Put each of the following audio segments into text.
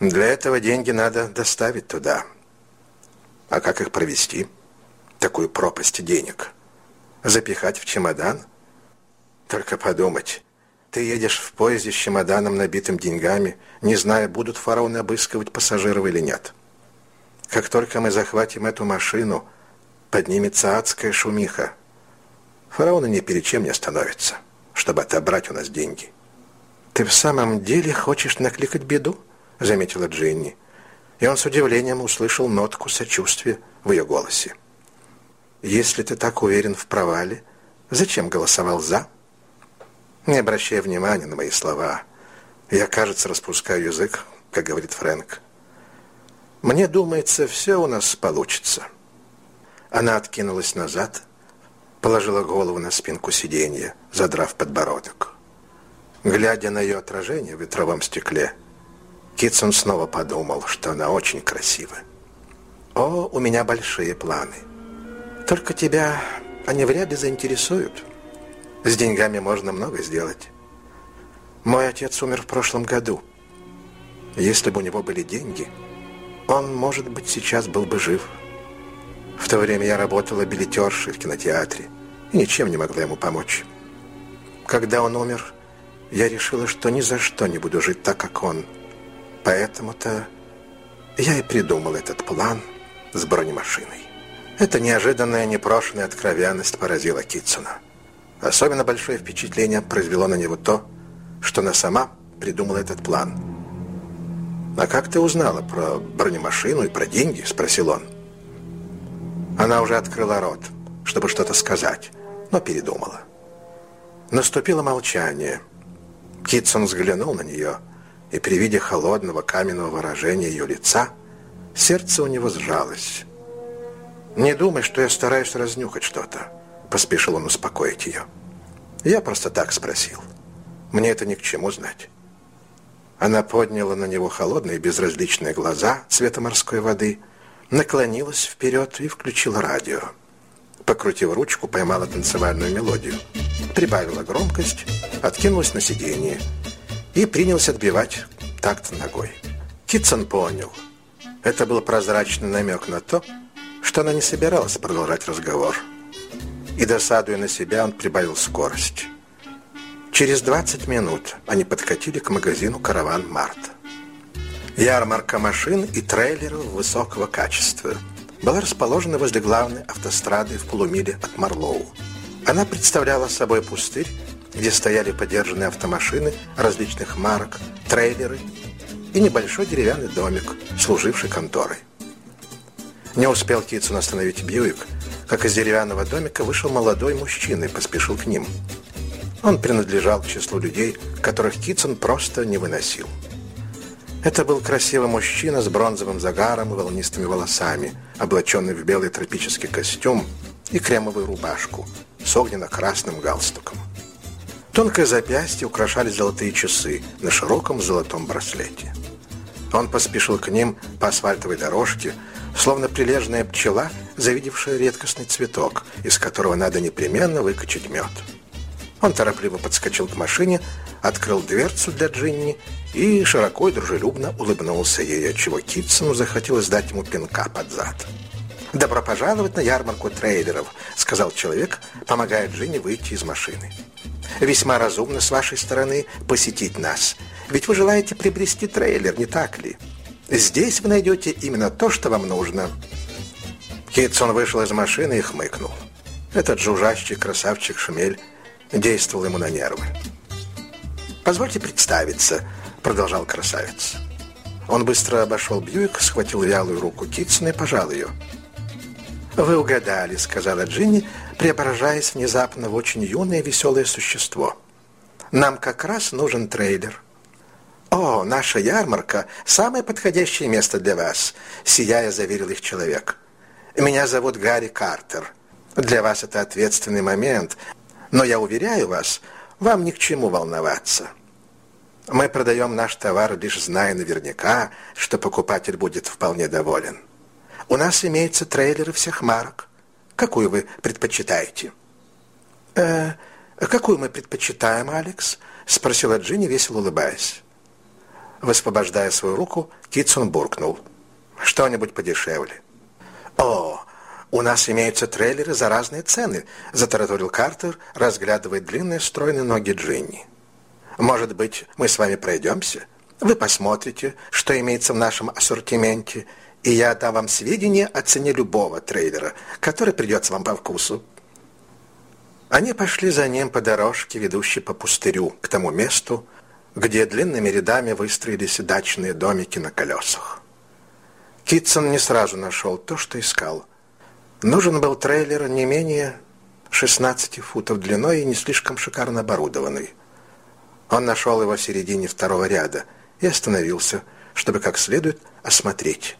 Для этого деньги надо доставить туда. А как их провести? Такую пропасть денег. Запихать в чемодан? Только подумать. Ты едешь в поезде с чемоданом, набитым деньгами, не зная, будут фараоны обыскивать пассажиров или нет. Как только мы захватим эту машину, поднимется адская шумиха. Фараоны ни перед чем не остановятся, чтобы отобрать у нас деньги. «Ты в самом деле хочешь накликать беду?» — заметила Джинни. И он с удивлением услышал нотку сочувствия в ее голосе. «Если ты так уверен в провале, зачем голосовал «за»?» Не обращай внимания на мои слова. Я, кажется, распускаю язык, как говорит Фрэнк. Мне думается, все у нас получится. Она откинулась назад, положила голову на спинку сиденья, задрав подбородок. Глядя на ее отражение в ветровом стекле, Китсон снова подумал, что она очень красива. «О, у меня большие планы. Только тебя они вряд ли заинтересуют». С деньгами можно много сделать. Мой отец умер в прошлом году. Если бы у него были деньги, он, может быть, сейчас был бы жив. В то время я работала билетершей в кинотеатре и ничем не могла ему помочь. Когда он умер, я решила, что ни за что не буду жить так, как он. Поэтому-то я и придумал этот план с бронемашиной. Эта неожиданная, непрошенная откровенность поразила Китсона. Особенно большое впечатление произвело на него то, что она сама придумала этот план. «А как ты узнала про бронемашину и про деньги?» – спросил он. Она уже открыла рот, чтобы что-то сказать, но передумала. Наступило молчание. Китсон взглянул на нее, и при виде холодного каменного выражения ее лица сердце у него сжалось. «Не думай, что я стараюсь разнюхать что-то. Поспешил он успокоить ее. Я просто так спросил. Мне это ни к чему знать. Она подняла на него холодные безразличные глаза цвета морской воды, наклонилась вперед и включила радио. Покрутив ручку, поймала танцевальную мелодию, прибавила громкость, откинулась на сиденье и принялась отбивать такт ногой. Китсон понял. Это был прозрачный намек на то, что она не собиралась продолжать разговор и, досадуя на себя, он прибавил скорость. Через 20 минут они подкатили к магазину «Караван Март». Ярмарка машин и трейлеров высокого качества была расположена возле главной автострады в полумиле от Марлоу. Она представляла собой пустырь, где стояли подержанные автомашины различных марок, трейлеры и небольшой деревянный домик, служивший конторой. Не успел Китсон остановить Бьюик, как из деревянного домика вышел молодой мужчина и поспешил к ним. Он принадлежал к числу людей, которых Китсон просто не выносил. Это был красивый мужчина с бронзовым загаром и волнистыми волосами, облаченный в белый тропический костюм и кремовую рубашку с огненно-красным галстуком. Тонкое запястье украшали золотые часы на широком золотом браслете. Он поспешил к ним по асфальтовой дорожке, словно прилежная пчела, завидевшая редкостный цветок, из которого надо непременно выкачать мед. Он торопливо подскочил к машине, открыл дверцу для Джинни и широко и дружелюбно улыбнулся ей, отчего Китсону захотелось дать ему пинка под зад. «Добро пожаловать на ярмарку трейлеров», — сказал человек, помогая Джинни выйти из машины. «Весьма разумно с вашей стороны посетить нас, ведь вы желаете приобрести трейлер, не так ли?» Здесь вы найдете именно то, что вам нужно». Китсон вышел из машины и хмыкнул. Этот жужжащий красавчик Шмель действовал ему на нервы. «Позвольте представиться», — продолжал красавец. Он быстро обошел Бьюик, схватил вялую руку Китсона и пожал ее. «Вы угадали», — сказала Джинни, преображаясь внезапно в очень юное веселое существо. «Нам как раз нужен трейлер». «О, наша ярмарка – самое подходящее место для вас», – сияя заверил их человек. «Меня зовут Гарри Картер. Для вас это ответственный момент, но я уверяю вас, вам ни к чему волноваться. Мы продаем наш товар, лишь зная наверняка, что покупатель будет вполне доволен. У нас имеются трейлеры всех марок. Какую вы предпочитаете?» «Э, какую мы предпочитаем, Алекс?» – спросила Джинни, весело улыбаясь. Высвобождая свою руку, Китсон буркнул. «Что-нибудь подешевле». «О, у нас имеются трейлеры за разные цены», — затараторил Картер, разглядывая длинные стройные ноги Джинни. «Может быть, мы с вами пройдемся? Вы посмотрите, что имеется в нашем ассортименте, и я дам вам сведения о цене любого трейлера, который придется вам по вкусу». Они пошли за ним по дорожке, ведущей по пустырю, к тому месту, где длинными рядами выстроились дачные домики на колесах. Китсон не сразу нашел то, что искал. Нужен был трейлер не менее 16 футов длиной и не слишком шикарно оборудованный. Он нашел его в середине второго ряда и остановился, чтобы как следует осмотреть.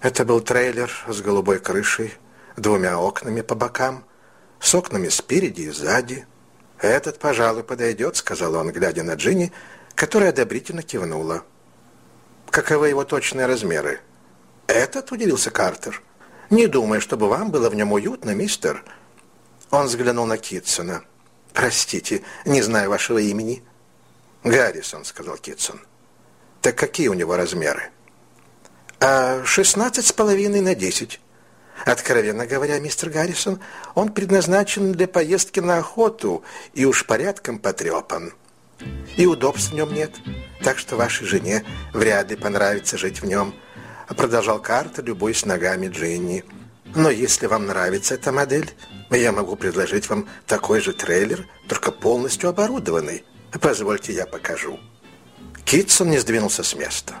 Это был трейлер с голубой крышей, двумя окнами по бокам, с окнами спереди и сзади, «Этот, пожалуй, подойдет», — сказал он, глядя на Джинни, которая одобрительно кивнула. «Каковы его точные размеры?» «Этот?» — удивился Картер. «Не думаю, чтобы вам было в нем уютно, мистер». Он взглянул на Китсона. «Простите, не знаю вашего имени». «Гаррисон», — сказал Китсон. «Так какие у него размеры?» «А шестнадцать с половиной на десять». Откровенно говоря, мистер Гаррисон, он предназначен для поездки на охоту и уж порядком потрепан. И удобств в нем нет, так что вашей жене вряд ли понравится жить в нем, продолжал Картер, любуясь ногами Джинни. Но если вам нравится эта модель, я могу предложить вам такой же трейлер, только полностью оборудованный. Позвольте, я покажу. Китсон не сдвинулся с места.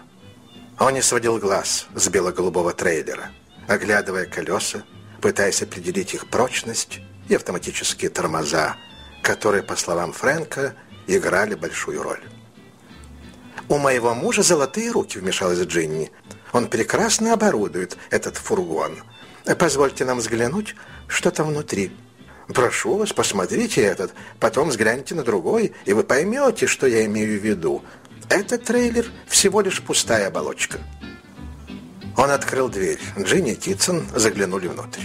Он не сводил глаз с бело-голубого трейлера оглядывая колеса, пытаясь определить их прочность и автоматические тормоза, которые, по словам Фрэнка, играли большую роль. «У моего мужа золотые руки», — вмешалась Джинни. «Он прекрасно оборудует этот фургон. Позвольте нам взглянуть, что там внутри». «Прошу вас, посмотрите этот, потом взгляните на другой, и вы поймете, что я имею в виду. Этот трейлер всего лишь пустая оболочка». Он открыл дверь. Джинни и Китсон заглянули внутрь.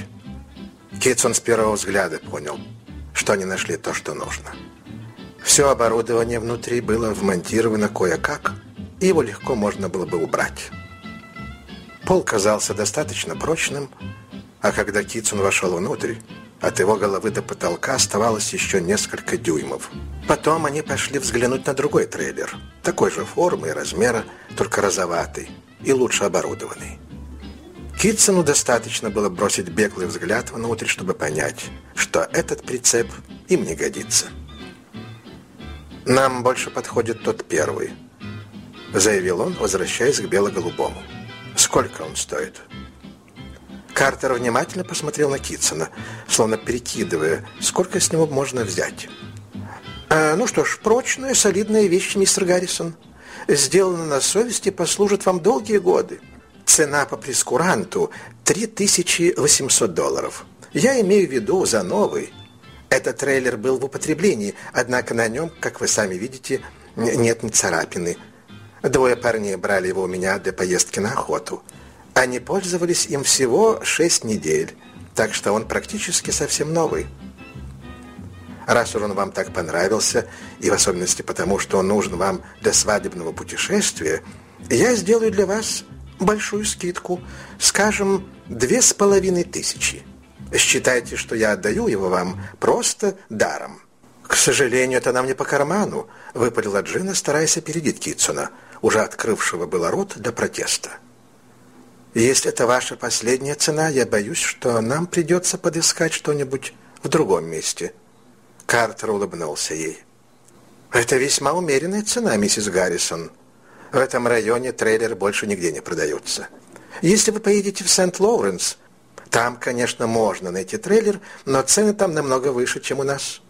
Китсон с первого взгляда понял, что они нашли то, что нужно. Все оборудование внутри было вмонтировано кое-как, и его легко можно было бы убрать. Пол казался достаточно прочным, а когда Китсон вошел внутрь, от его головы до потолка оставалось еще несколько дюймов. Потом они пошли взглянуть на другой трейлер, такой же формы и размера, только розоватый и лучше оборудованный. Китсону достаточно было бросить беглый взгляд внутрь, чтобы понять, что этот прицеп им не годится. «Нам больше подходит тот первый», — заявил он, возвращаясь к бело-голубому. «Сколько он стоит?» Картер внимательно посмотрел на Китсона, словно перекидывая, сколько с него можно взять. «А, «Ну что ж, прочная, солидная вещь, мистер Гаррисон. Сделана на совести послужит вам долгие годы». Цена по прескуранту 3800 долларов. Я имею в виду за новый. Этот трейлер был в употреблении, однако на нем, как вы сами видите, нет ни царапины. Двое парней брали его у меня для поездки на охоту. Они пользовались им всего 6 недель, так что он практически совсем новый. Раз уж он вам так понравился, и в особенности потому, что он нужен вам для свадебного путешествия, я сделаю для вас большую скидку, скажем, две с половиной тысячи. Считайте, что я отдаю его вам просто даром. К сожалению, это нам не по карману, выпалила Джина, стараясь опередить Китсона, уже открывшего было рот для протеста. Если это ваша последняя цена, я боюсь, что нам придется подыскать что-нибудь в другом месте. Картер улыбнулся ей. Это весьма умеренная цена, миссис Гаррисон. В этом районе трейлер больше нигде не продается. Если вы поедете в Сент-Лоуренс, там, конечно, можно найти трейлер, но цены там намного выше, чем у нас.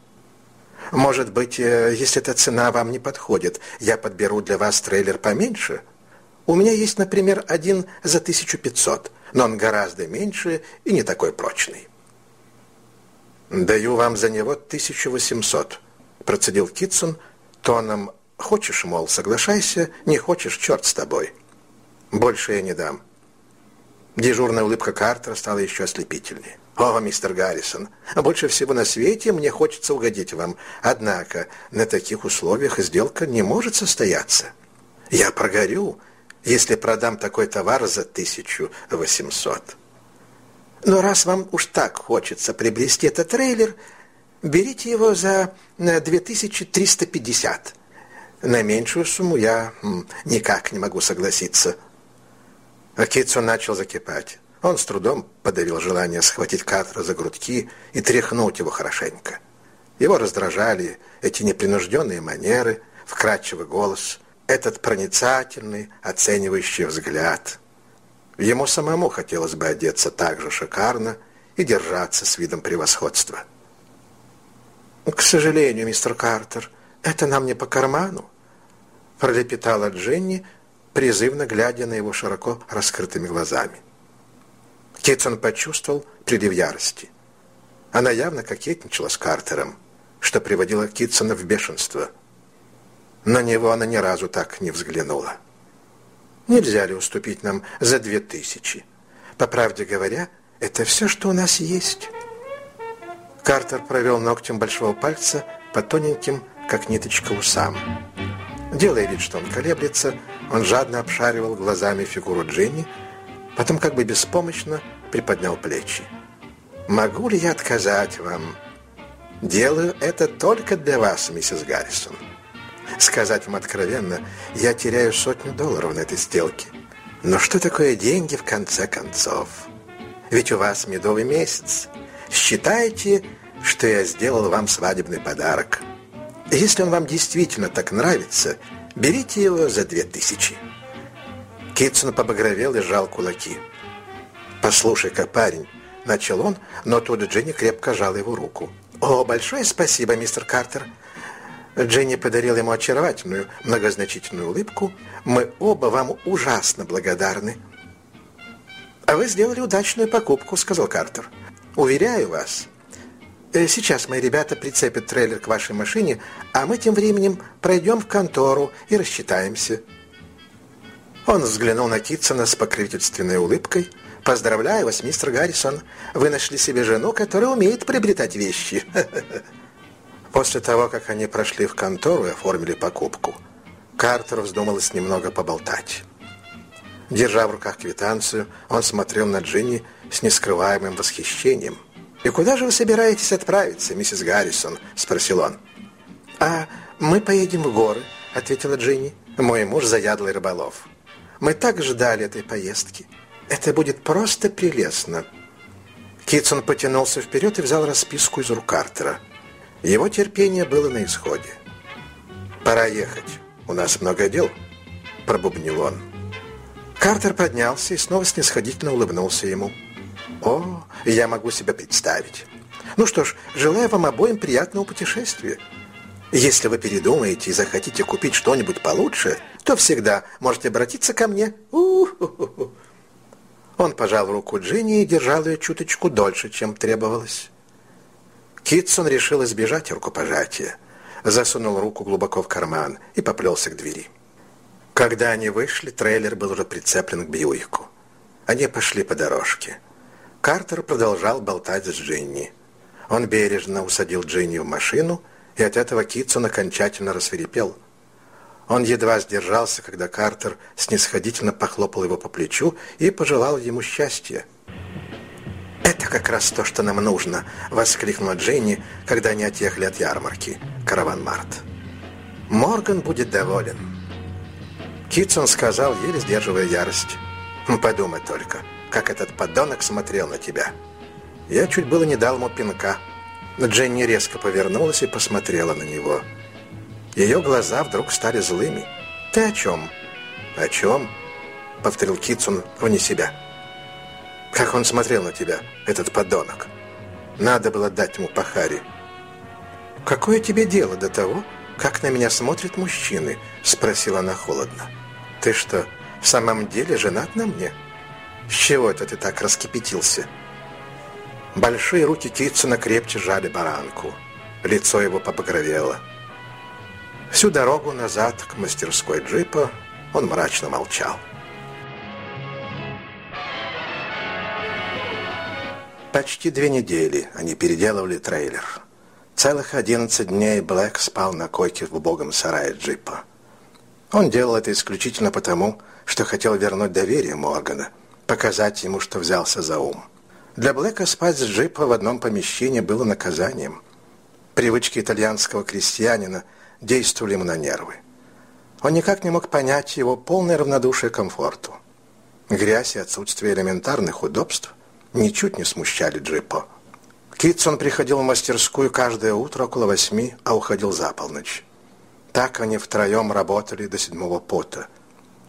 Может быть, э, если эта цена вам не подходит, я подберу для вас трейлер поменьше? У меня есть, например, один за 1500, но он гораздо меньше и не такой прочный. «Даю вам за него 1800», – процедил Китсон тоном Хочешь, мол, соглашайся, не хочешь, черт с тобой. Больше я не дам. Дежурная улыбка Картера стала еще ослепительнее. «О, мистер Гаррисон, больше всего на свете мне хочется угодить вам. Однако на таких условиях сделка не может состояться. Я прогорю, если продам такой товар за 1800. Но раз вам уж так хочется приобрести этот трейлер, берите его за 2350. На меньшую сумму я никак не могу согласиться. Акицу начал закипать. Он с трудом подавил желание схватить Катра за грудки и тряхнуть его хорошенько. Его раздражали эти непринужденные манеры, вкрадчивый голос, этот проницательный, оценивающий взгляд. Ему самому хотелось бы одеться так же шикарно и держаться с видом превосходства. «К сожалению, мистер Картер, это нам не по карману», пролепетала Дженни, призывно глядя на его широко раскрытыми глазами. Китсон почувствовал прилив ярости. Она явно кокетничала с Картером, что приводило Китсона в бешенство. На него она ни разу так не взглянула. Нельзя ли уступить нам за две тысячи? По правде говоря, это все, что у нас есть. Картер провел ногтем большого пальца по тоненьким, как ниточка, усам. Делая вид, что он колеблется, он жадно обшаривал глазами фигуру Дженни, Потом как бы беспомощно приподнял плечи. «Могу ли я отказать вам? Делаю это только для вас, миссис Гаррисон. Сказать вам откровенно, я теряю сотню долларов на этой сделке. Но что такое деньги в конце концов? Ведь у вас медовый месяц. Считайте, что я сделал вам свадебный подарок. Если он вам действительно так нравится, берите его за две тысячи». Китсон побагровел и сжал кулаки. «Послушай-ка, парень», — начал он, но тут Дженни крепко жала его руку. «О, большое спасибо, мистер Картер!» Дженни подарил ему очаровательную, многозначительную улыбку. «Мы оба вам ужасно благодарны». «А вы сделали удачную покупку», — сказал Картер. «Уверяю вас, э, сейчас мои ребята прицепят трейлер к вашей машине, а мы тем временем пройдем в контору и рассчитаемся». Он взглянул на Китсона с покровительственной улыбкой. «Поздравляю вас, мистер Гаррисон. Вы нашли себе жену, которая умеет приобретать вещи». После того, как они прошли в контору и оформили покупку, Картер вздумалось немного поболтать. Держа в руках квитанцию, он смотрел на Джинни с нескрываемым восхищением. «И куда же вы собираетесь отправиться, миссис Гаррисон?» – спросил он. «А мы поедем в горы», – ответила Джинни. «Мой муж заядлый рыболов». Мы так ждали этой поездки. Это будет просто прелестно». Китсон потянулся вперед и взял расписку из рук Картера. Его терпение было на исходе. «Пора ехать. У нас много дел», — пробубнил он. Картер поднялся и снова снисходительно улыбнулся ему. «О, я могу себя представить. Ну что ж, желаю вам обоим приятного путешествия. Если вы передумаете и захотите купить что-нибудь получше, то всегда можете обратиться ко мне. Он пожал руку Джинни и держал ее чуточку дольше, чем требовалось. Китсон решил избежать рукопожатия, засунул руку глубоко в карман и поплелся к двери. Когда они вышли, трейлер был уже прицеплен к Бьюику. Они пошли по дорожке. Картер продолжал болтать с Джинни. Он бережно усадил Джинни в машину и от этого Китсон окончательно рассверепел. Он едва сдержался, когда Картер снисходительно похлопал его по плечу и пожелал ему счастья. «Это как раз то, что нам нужно!» — воскликнула Дженни, когда они отъехали от ярмарки, караван Март. «Морган будет доволен!» Китсон сказал, еле сдерживая ярость. «Подумай только, как этот подонок смотрел на тебя!» Я чуть было не дал ему пинка. Дженни резко повернулась и посмотрела на него. Ее глаза вдруг стали злыми. «Ты о чем?» «О чем?» — повторил Китсон вне себя. «Как он смотрел на тебя, этот подонок? Надо было дать ему по харе». «Какое тебе дело до того, как на меня смотрят мужчины?» — спросила она холодно. «Ты что, в самом деле женат на мне? С чего это ты так раскипятился?» Большие руки Китсона крепче жали баранку. Лицо его побагровело. Всю дорогу назад к мастерской джипа он мрачно молчал. Почти две недели они переделывали трейлер. Целых одиннадцать дней Блэк спал на койке в убогом сарае джипа. Он делал это исключительно потому, что хотел вернуть доверие Моргана, показать ему, что взялся за ум. Для Блэка спать с джипа в одном помещении было наказанием. Привычки итальянского крестьянина действовали ему на нервы. Он никак не мог понять его полное равнодушие к комфорту. Грязь и отсутствие элементарных удобств ничуть не смущали джипа. Китсон приходил в мастерскую каждое утро около восьми, а уходил за полночь. Так они втроем работали до седьмого пота,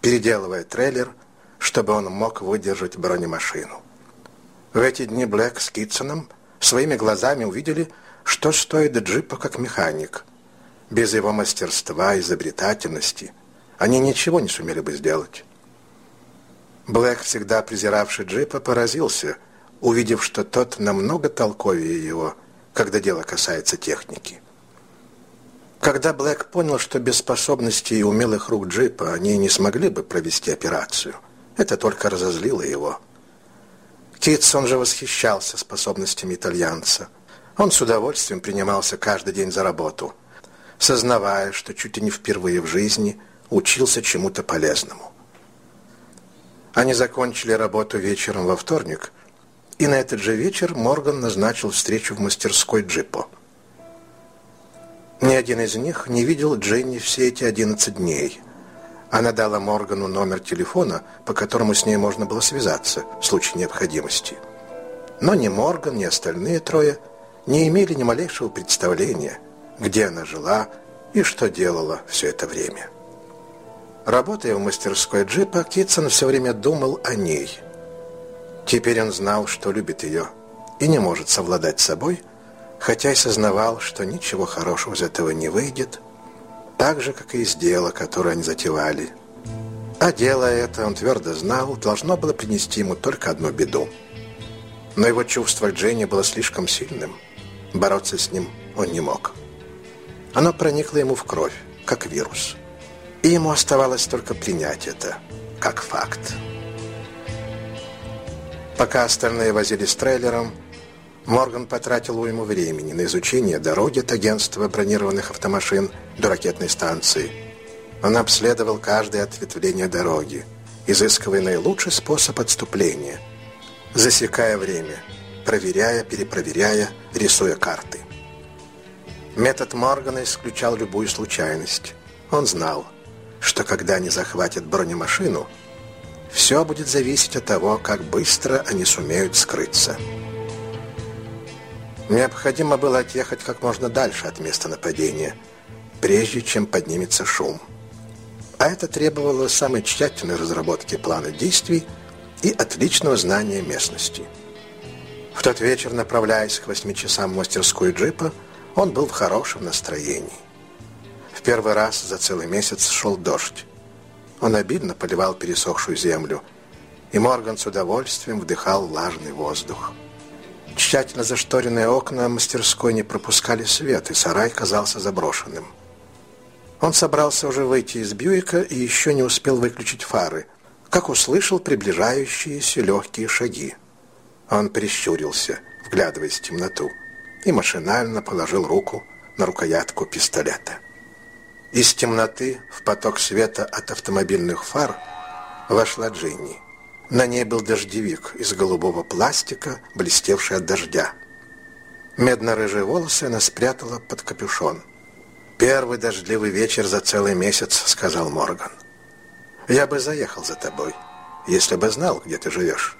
переделывая трейлер, чтобы он мог выдержать бронемашину. В эти дни Блэк с Китсоном своими глазами увидели, что стоит джипа как механик. Без его мастерства, изобретательности они ничего не сумели бы сделать. Блэк, всегда презиравший джипа, поразился, увидев, что тот намного толковее его, когда дело касается техники. Когда Блэк понял, что без способностей и умелых рук джипа они не смогли бы провести операцию, это только разозлило его – Китсон же восхищался способностями итальянца. Он с удовольствием принимался каждый день за работу, сознавая, что чуть ли не впервые в жизни учился чему-то полезному. Они закончили работу вечером во вторник, и на этот же вечер Морган назначил встречу в мастерской Джипо. Ни один из них не видел Дженни все эти 11 дней – она дала Моргану номер телефона, по которому с ней можно было связаться в случае необходимости. Но ни Морган, ни остальные трое не имели ни малейшего представления, где она жила и что делала все это время. Работая в мастерской джипа, Китсон все время думал о ней. Теперь он знал, что любит ее и не может совладать с собой, хотя и сознавал, что ничего хорошего из этого не выйдет, так же, как и из дела, которое они затевали. А дело это, он твердо знал, должно было принести ему только одну беду. Но его чувство к Дженни было слишком сильным. Бороться с ним он не мог. Оно проникло ему в кровь, как вирус. И ему оставалось только принять это, как факт. Пока остальные возились с трейлером, Морган потратил уйму времени на изучение дороги от агентства бронированных автомашин до ракетной станции. Он обследовал каждое ответвление дороги, изыскивая наилучший способ отступления, засекая время, проверяя, перепроверяя, рисуя карты. Метод Моргана исключал любую случайность. Он знал, что когда они захватят бронемашину, все будет зависеть от того, как быстро они сумеют скрыться. Необходимо было отъехать как можно дальше от места нападения, прежде чем поднимется шум. А это требовало самой тщательной разработки плана действий и отличного знания местности. В тот вечер, направляясь к восьми часам в мастерскую джипа, он был в хорошем настроении. В первый раз за целый месяц шел дождь. Он обильно поливал пересохшую землю, и Морган с удовольствием вдыхал влажный воздух. Тщательно зашторенные окна мастерской не пропускали свет, и сарай казался заброшенным. Он собрался уже выйти из Бьюика и еще не успел выключить фары, как услышал приближающиеся легкие шаги. Он прищурился, вглядываясь в темноту, и машинально положил руку на рукоятку пистолета. Из темноты в поток света от автомобильных фар вошла Джинни. На ней был дождевик из голубого пластика, блестевший от дождя. Медно-рыжие волосы она спрятала под капюшон. «Первый дождливый вечер за целый месяц», — сказал Морган. «Я бы заехал за тобой, если бы знал, где ты живешь».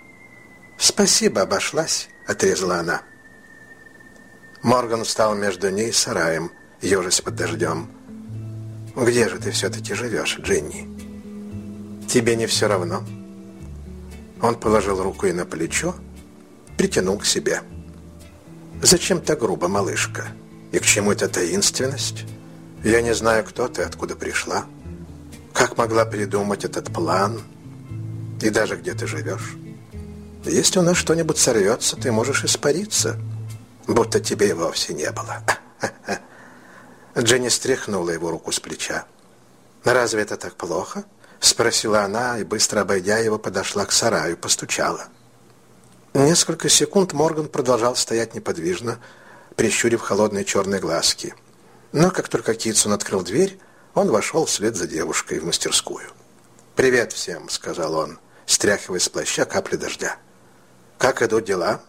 «Спасибо, обошлась», — отрезала она. Морган встал между ней и сараем, ежась под дождем. «Где же ты все-таки живешь, Джинни?» «Тебе не все равно?» Он положил руку ей на плечо, притянул к себе. «Зачем так грубо, малышка? И к чему эта таинственность? Я не знаю, кто ты, откуда пришла. Как могла придумать этот план? И даже где ты живешь? Если у нас что-нибудь сорвется, ты можешь испариться, будто тебе и вовсе не было». Дженни стряхнула его руку с плеча. «Разве это так плохо?» Спросила она и, быстро обойдя его, подошла к сараю, постучала. Несколько секунд Морган продолжал стоять неподвижно, прищурив холодные черные глазки. Но как только Китсон открыл дверь, Он вошел вслед за девушкой в мастерскую. «Привет всем», — сказал он, стряхивая с плаща капли дождя. «Как идут дела?»